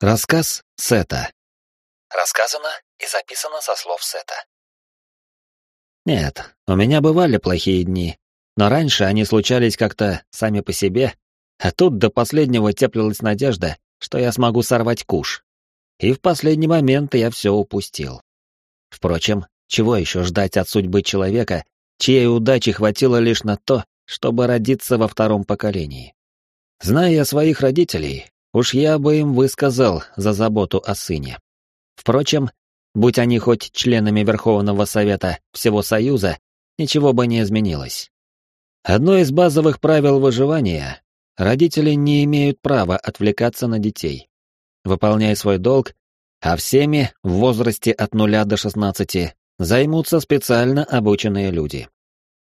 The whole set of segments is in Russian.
Рассказ Сета. Рассказано и записано со слов Сета. Нет, у меня бывали плохие дни, но раньше они случались как-то сами по себе, а тут до последнего теплилась надежда, что я смогу сорвать куш. И в последний момент я все упустил. Впрочем, чего еще ждать от судьбы человека, чьей удачи хватило лишь на то, чтобы родиться во втором поколении? Зная своих родителей, Уж я бы им высказал за заботу о сыне. Впрочем, будь они хоть членами Верховного Совета всего Союза, ничего бы не изменилось. Одно из базовых правил выживания — родители не имеют права отвлекаться на детей. Выполняй свой долг, а всеми в возрасте от нуля до 16 займутся специально обученные люди.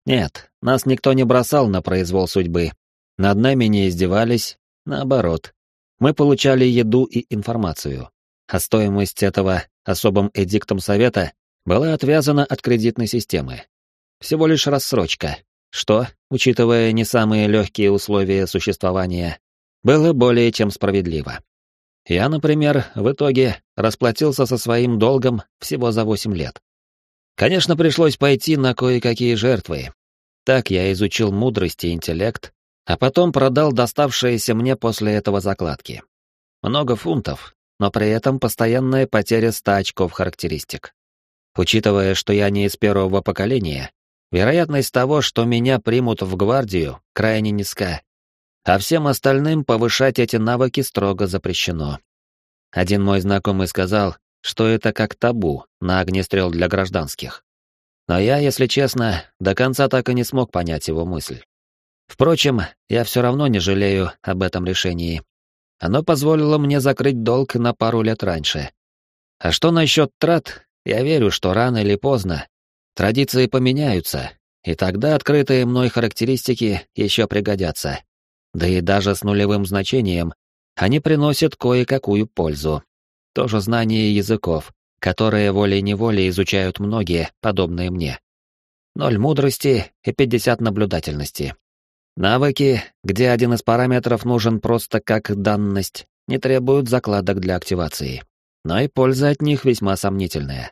Нет, нас никто не бросал на произвол судьбы. Над нами не издевались, наоборот, мы получали еду и информацию, а стоимость этого особым эдиктом совета была отвязана от кредитной системы. Всего лишь рассрочка, что, учитывая не самые легкие условия существования, было более чем справедливо. Я, например, в итоге расплатился со своим долгом всего за 8 лет. Конечно, пришлось пойти на кое-какие жертвы. Так я изучил мудрость и интеллект, а потом продал доставшиеся мне после этого закладки. Много фунтов, но при этом постоянная потеря 100 очков характеристик. Учитывая, что я не из первого поколения, вероятность того, что меня примут в гвардию, крайне низка. А всем остальным повышать эти навыки строго запрещено. Один мой знакомый сказал, что это как табу на огнестрел для гражданских. Но я, если честно, до конца так и не смог понять его мысль. Впрочем, я все равно не жалею об этом решении. Оно позволило мне закрыть долг на пару лет раньше. А что насчет трат, я верю, что рано или поздно традиции поменяются, и тогда открытые мной характеристики еще пригодятся. Да и даже с нулевым значением они приносят кое-какую пользу. Тоже знание языков, которые волей-неволей изучают многие, подобные мне. Ноль мудрости и пятьдесят наблюдательности. Навыки, где один из параметров нужен просто как данность, не требуют закладок для активации. Но и польза от них весьма сомнительная.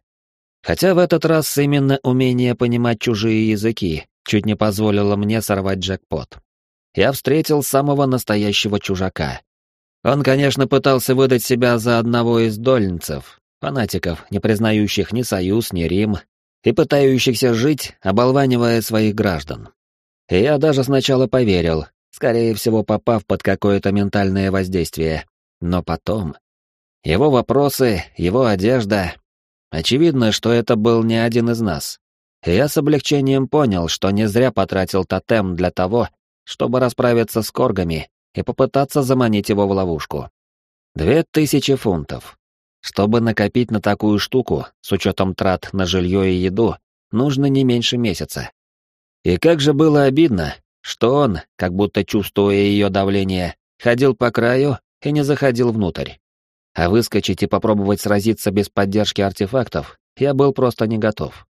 Хотя в этот раз именно умение понимать чужие языки чуть не позволило мне сорвать джекпот. Я встретил самого настоящего чужака. Он, конечно, пытался выдать себя за одного из дольницев, фанатиков, не признающих ни Союз, ни Рим, и пытающихся жить, оболванивая своих граждан. Я даже сначала поверил, скорее всего попав под какое-то ментальное воздействие. Но потом... Его вопросы, его одежда... Очевидно, что это был не один из нас. И я с облегчением понял, что не зря потратил тотем для того, чтобы расправиться с коргами и попытаться заманить его в ловушку. Две тысячи фунтов. Чтобы накопить на такую штуку, с учетом трат на жилье и еду, нужно не меньше месяца. И как же было обидно, что он, как будто чувствуя ее давление, ходил по краю и не заходил внутрь. А выскочить и попробовать сразиться без поддержки артефактов я был просто не готов.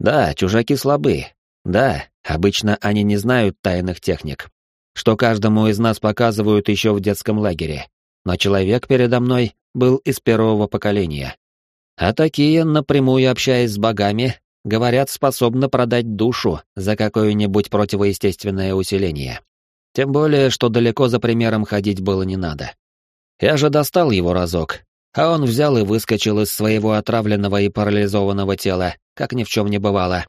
Да, чужаки слабы. Да, обычно они не знают тайных техник, что каждому из нас показывают еще в детском лагере. Но человек передо мной был из первого поколения. А такие, напрямую общаясь с богами, говорят, способна продать душу за какое-нибудь противоестественное усиление. Тем более, что далеко за примером ходить было не надо. Я же достал его разок, а он взял и выскочил из своего отравленного и парализованного тела, как ни в чем не бывало.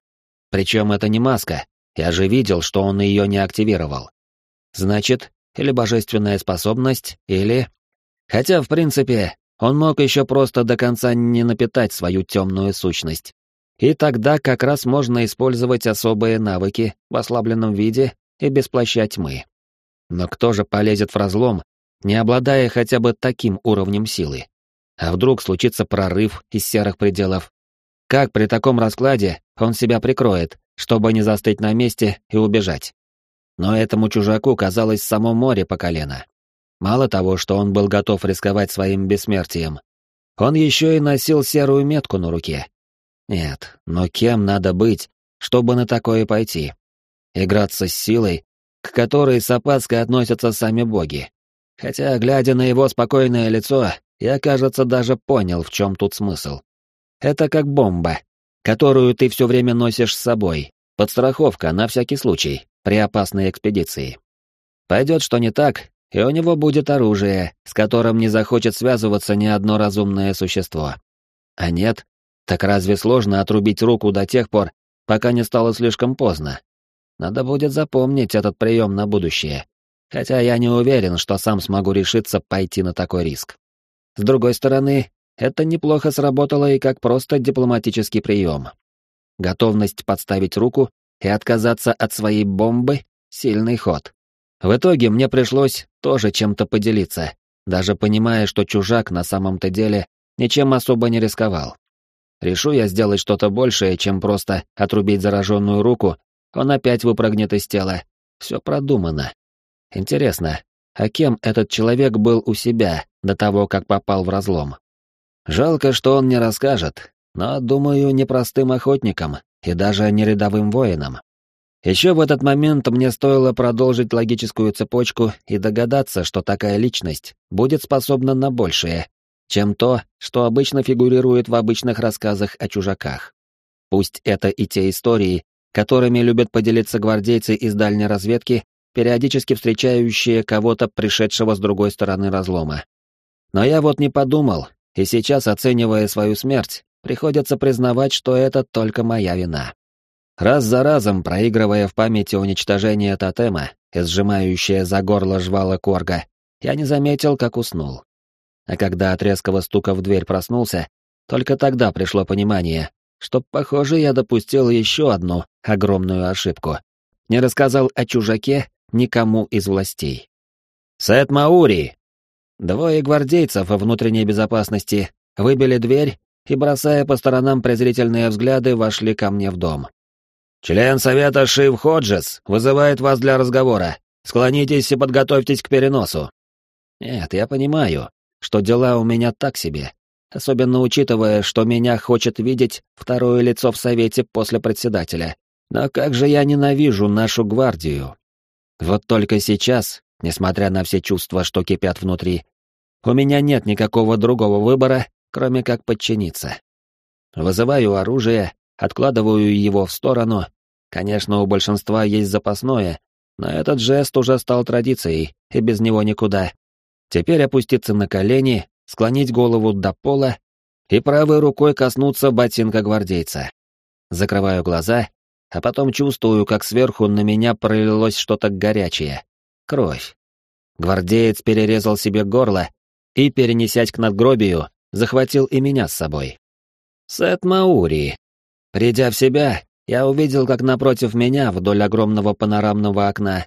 Причем это не маска, я же видел, что он ее не активировал. Значит, или божественная способность, или... Хотя, в принципе, он мог еще просто до конца не напитать свою темную сущность. И тогда как раз можно использовать особые навыки в ослабленном виде и без плаща тьмы. Но кто же полезет в разлом, не обладая хотя бы таким уровнем силы? А вдруг случится прорыв из серых пределов? Как при таком раскладе он себя прикроет, чтобы не застыть на месте и убежать? Но этому чужаку казалось само море по колено. Мало того, что он был готов рисковать своим бессмертием, он еще и носил серую метку на руке, нет, но кем надо быть, чтобы на такое пойти? Играться с силой, к которой с опаской относятся сами боги. Хотя, глядя на его спокойное лицо, я, кажется, даже понял, в чем тут смысл. Это как бомба, которую ты все время носишь с собой, подстраховка на всякий случай, при опасной экспедиции. Пойдет что не так, и у него будет оружие, с которым не захочет связываться ни одно разумное существо. А нет, так разве сложно отрубить руку до тех пор, пока не стало слишком поздно? Надо будет запомнить этот прием на будущее. Хотя я не уверен, что сам смогу решиться пойти на такой риск. С другой стороны, это неплохо сработало и как просто дипломатический прием. Готовность подставить руку и отказаться от своей бомбы — сильный ход. В итоге мне пришлось тоже чем-то поделиться, даже понимая, что чужак на самом-то деле ничем особо не рисковал. Решу я сделать что-то большее, чем просто отрубить зараженную руку, он опять выпрыгнет из тела. Все продумано. Интересно, а кем этот человек был у себя до того, как попал в разлом? Жалко, что он не расскажет, но, думаю, не простым охотником и даже не рядовым воином. Еще в этот момент мне стоило продолжить логическую цепочку и догадаться, что такая личность будет способна на большее, чем то, что обычно фигурирует в обычных рассказах о чужаках. Пусть это и те истории, которыми любят поделиться гвардейцы из дальней разведки, периодически встречающие кого-то, пришедшего с другой стороны разлома. Но я вот не подумал, и сейчас, оценивая свою смерть, приходится признавать, что это только моя вина. Раз за разом, проигрывая в памяти уничтожение тотема сжимающее за горло жвала корга, я не заметил, как уснул. А когда от резкого стука в дверь проснулся, только тогда пришло понимание, что, похоже, я допустил еще одну огромную ошибку. Не рассказал о чужаке никому из властей. «Сет Маури!» Двое гвардейцев во внутренней безопасности выбили дверь и, бросая по сторонам презрительные взгляды, вошли ко мне в дом. «Член совета Шив Ходжес вызывает вас для разговора. Склонитесь и подготовьтесь к переносу». «Нет, я понимаю, что дела у меня так себе, особенно учитывая, что меня хочет видеть второе лицо в совете после председателя. Но как же я ненавижу нашу гвардию. Вот только сейчас, несмотря на все чувства, что кипят внутри, у меня нет никакого другого выбора, кроме как подчиниться. Вызываю оружие, откладываю его в сторону Конечно, у большинства есть запасное, но этот жест уже стал традицией, и без него никуда. Теперь опуститься на колени, склонить голову до пола и правой рукой коснуться ботинка гвардейца. Закрываю глаза, а потом чувствую, как сверху на меня пролилось что-то горячее. Кровь. Гвардеец перерезал себе горло и, перенесясь к надгробию, захватил и меня с собой. Сет Маури. Придя в себя, я увидел, как напротив меня, вдоль огромного панорамного окна,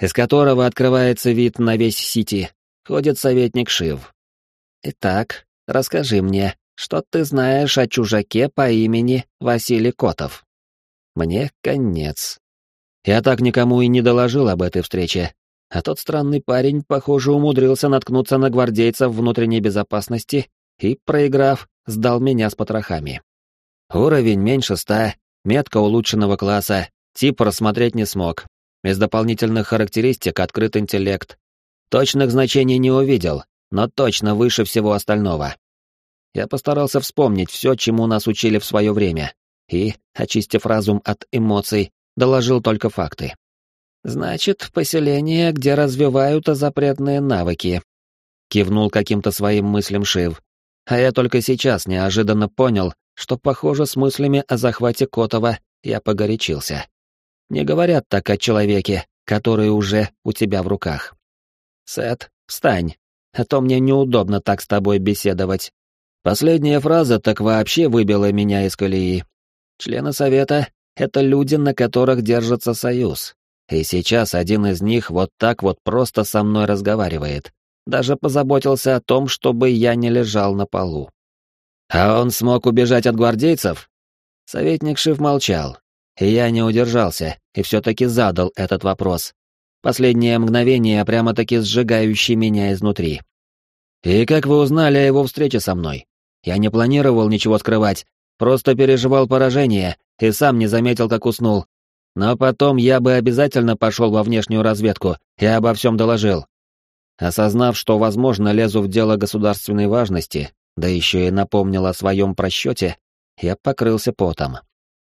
из которого открывается вид на весь Сити, ходит советник Шив. «Итак, расскажи мне, что ты знаешь о чужаке по имени Василий Котов?» Мне конец. Я так никому и не доложил об этой встрече, а тот странный парень, похоже, умудрился наткнуться на гвардейцев внутренней безопасности и, проиграв, сдал меня с потрохами. Уровень меньше ста, Метка улучшенного класса, тип рассмотреть не смог. Из дополнительных характеристик открыт интеллект. Точных значений не увидел, но точно выше всего остального. Я постарался вспомнить все, чему нас учили в свое время, и, очистив разум от эмоций, доложил только факты. «Значит, поселение, где развивают запретные навыки», — кивнул каким-то своим мыслям Шив. А я только сейчас неожиданно понял, что, похоже, с мыслями о захвате Котова я погорячился. Не говорят так о человеке, который уже у тебя в руках. Сет, встань, а то мне неудобно так с тобой беседовать. Последняя фраза так вообще выбила меня из колеи. Члены совета — это люди, на которых держится союз. И сейчас один из них вот так вот просто со мной разговаривает. Даже позаботился о том, чтобы я не лежал на полу. А он смог убежать от гвардейцев? Советник Шиф молчал, и я не удержался и все-таки задал этот вопрос. Последнее мгновение, прямо-таки сжигающий меня изнутри. «И как вы узнали о его встрече со мной? Я не планировал ничего скрывать, просто переживал поражение и сам не заметил, как уснул. Но потом я бы обязательно пошел во внешнюю разведку и обо всем доложил. Осознав, что, возможно, лезу в дело государственной важности, да еще и напомнил о своем просчете, я покрылся потом.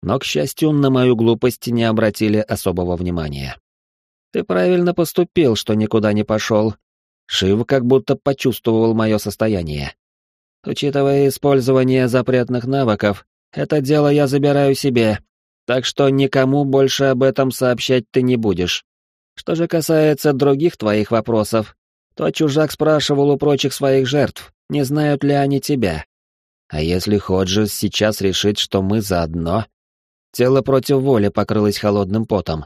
Но, к счастью, на мою глупость не обратили особого внимания. «Ты правильно поступил, что никуда не пошел». Шив как будто почувствовал мое состояние. «Учитывая использование запретных навыков, это дело я забираю себе, так что никому больше об этом сообщать ты не будешь. Что же касается других твоих вопросов, то чужак спрашивал у прочих своих жертв, не знают ли они тебя. А если Ходжес сейчас решит, что мы заодно? Тело против воли покрылось холодным потом.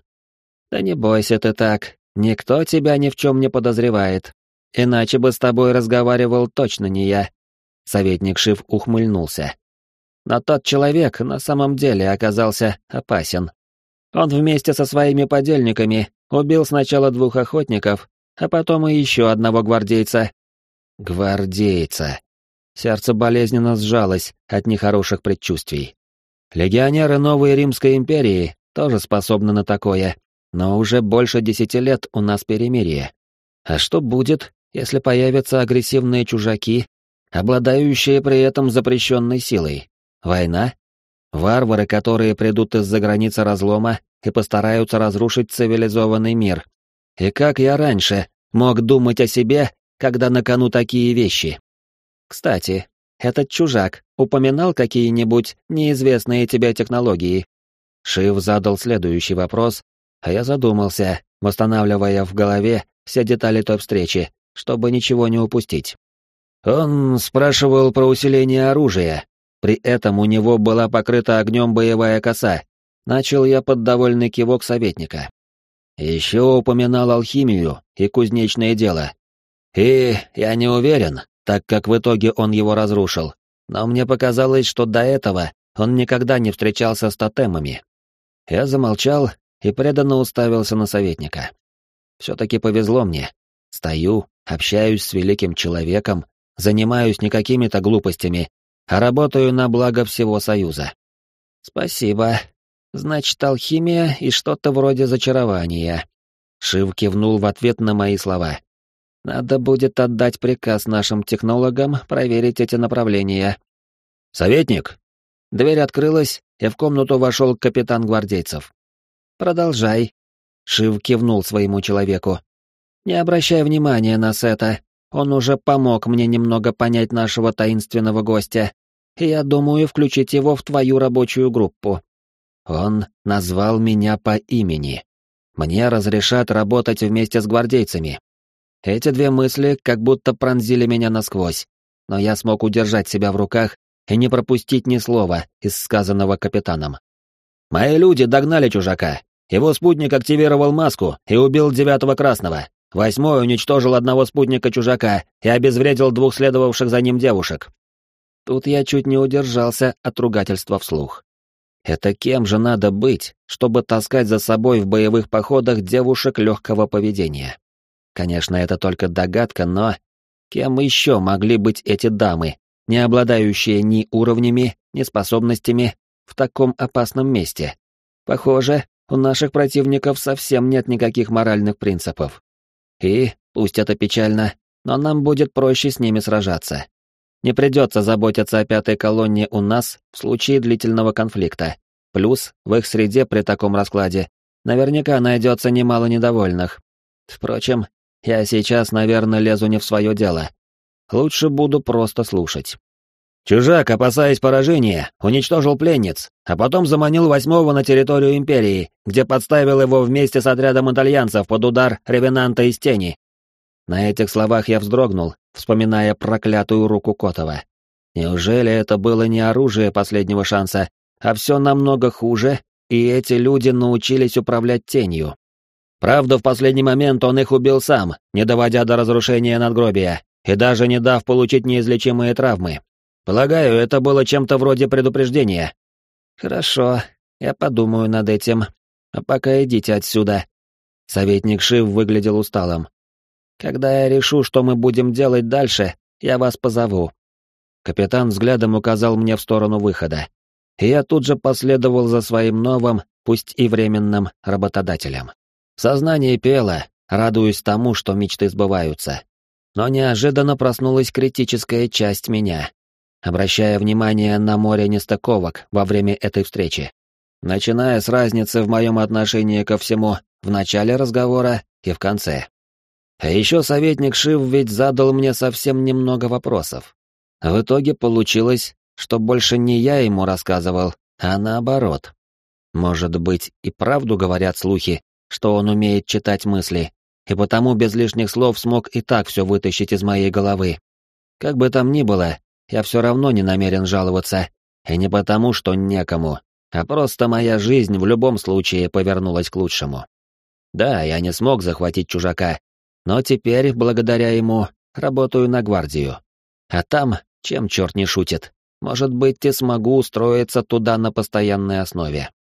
Да не бойся ты так, никто тебя ни в чем не подозревает. Иначе бы с тобой разговаривал точно не я. Советник Шиф ухмыльнулся. Но тот человек на самом деле оказался опасен. Он вместе со своими подельниками убил сначала двух охотников, а потом и еще одного гвардейца. Гвардейца. Сердце болезненно сжалось от нехороших предчувствий. Легионеры Новой Римской империи тоже способны на такое, но уже больше десяти лет у нас перемирие. А что будет, если появятся агрессивные чужаки, обладающие при этом запрещенной силой? Война? Варвары, которые придут из-за границы разлома и постараются разрушить цивилизованный мир, и как я раньше мог думать о себе, когда на кону такие вещи? Кстати, этот чужак упоминал какие-нибудь неизвестные тебе технологии? Шив задал следующий вопрос, а я задумался, восстанавливая в голове все детали той встречи, чтобы ничего не упустить. Он спрашивал про усиление оружия. При этом у него была покрыта огнем боевая коса. Начал я под довольный кивок советника. Еще упоминал алхимию и кузнечное дело. И я не уверен, так как в итоге он его разрушил, но мне показалось, что до этого он никогда не встречался с тотемами. Я замолчал и преданно уставился на советника. Все-таки повезло мне. Стою, общаюсь с великим человеком, занимаюсь не какими-то глупостями, а работаю на благо всего Союза. Спасибо, Значит, алхимия и что-то вроде зачарования. Шив кивнул в ответ на мои слова. Надо будет отдать приказ нашим технологам проверить эти направления. Советник. Дверь открылась, и в комнату вошел капитан гвардейцев. Продолжай. Шив кивнул своему человеку. Не обращай внимания на Сета. Он уже помог мне немного понять нашего таинственного гостя, и я думаю включить его в твою рабочую группу. Он назвал меня по имени. Мне разрешат работать вместе с гвардейцами. Эти две мысли как будто пронзили меня насквозь, но я смог удержать себя в руках и не пропустить ни слова из сказанного капитаном. «Мои люди догнали чужака. Его спутник активировал маску и убил девятого красного. Восьмой уничтожил одного спутника чужака и обезвредил двух следовавших за ним девушек». Тут я чуть не удержался от ругательства вслух. Это кем же надо быть, чтобы таскать за собой в боевых походах девушек легкого поведения? Конечно, это только догадка, но кем еще могли быть эти дамы, не обладающие ни уровнями, ни способностями в таком опасном месте? Похоже, у наших противников совсем нет никаких моральных принципов. И, пусть это печально, но нам будет проще с ними сражаться. Не придется заботиться о пятой колонне у нас в случае длительного конфликта. Плюс, в их среде при таком раскладе наверняка найдется немало недовольных. Впрочем, я сейчас, наверное, лезу не в свое дело. Лучше буду просто слушать. Чужак, опасаясь поражения, уничтожил пленниц, а потом заманил восьмого на территорию Империи, где подставил его вместе с отрядом итальянцев под удар ревенанта из тени. На этих словах я вздрогнул, вспоминая проклятую руку Котова. Неужели это было не оружие последнего шанса, а все намного хуже, и эти люди научились управлять тенью? Правда, в последний момент он их убил сам, не доводя до разрушения надгробия, и даже не дав получить неизлечимые травмы. Полагаю, это было чем-то вроде предупреждения. Хорошо, я подумаю над этим. А пока идите отсюда. Советник Шив выглядел усталым. Когда я решу, что мы будем делать дальше, я вас позову. Капитан взглядом указал мне в сторону выхода. И я тут же последовал за своим новым, пусть и временным, работодателем. Сознание пело, радуясь тому, что мечты сбываются. но неожиданно проснулась критическая часть меня, обращая внимание на море нестыковок во время этой встречи. Начиная с разницы в моем отношении ко всему в начале разговора и в конце. А еще советник Шив ведь задал мне совсем немного вопросов. В итоге получилось, что больше не я ему рассказывал, а наоборот. Может быть, и правду говорят слухи, что он умеет читать мысли, и потому без лишних слов смог и так все вытащить из моей головы. Как бы там ни было, я все равно не намерен жаловаться, и не потому, что некому, а просто моя жизнь в любом случае повернулась к лучшему. Да, я не смог захватить чужака, но теперь, благодаря ему, работаю на гвардию. А там, чем черт не шутит, может быть, и смогу устроиться туда на постоянной основе.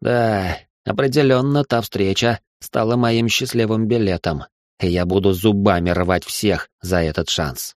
Да, определенно та встреча стала моим счастливым билетом, и я буду зубами рвать всех за этот шанс.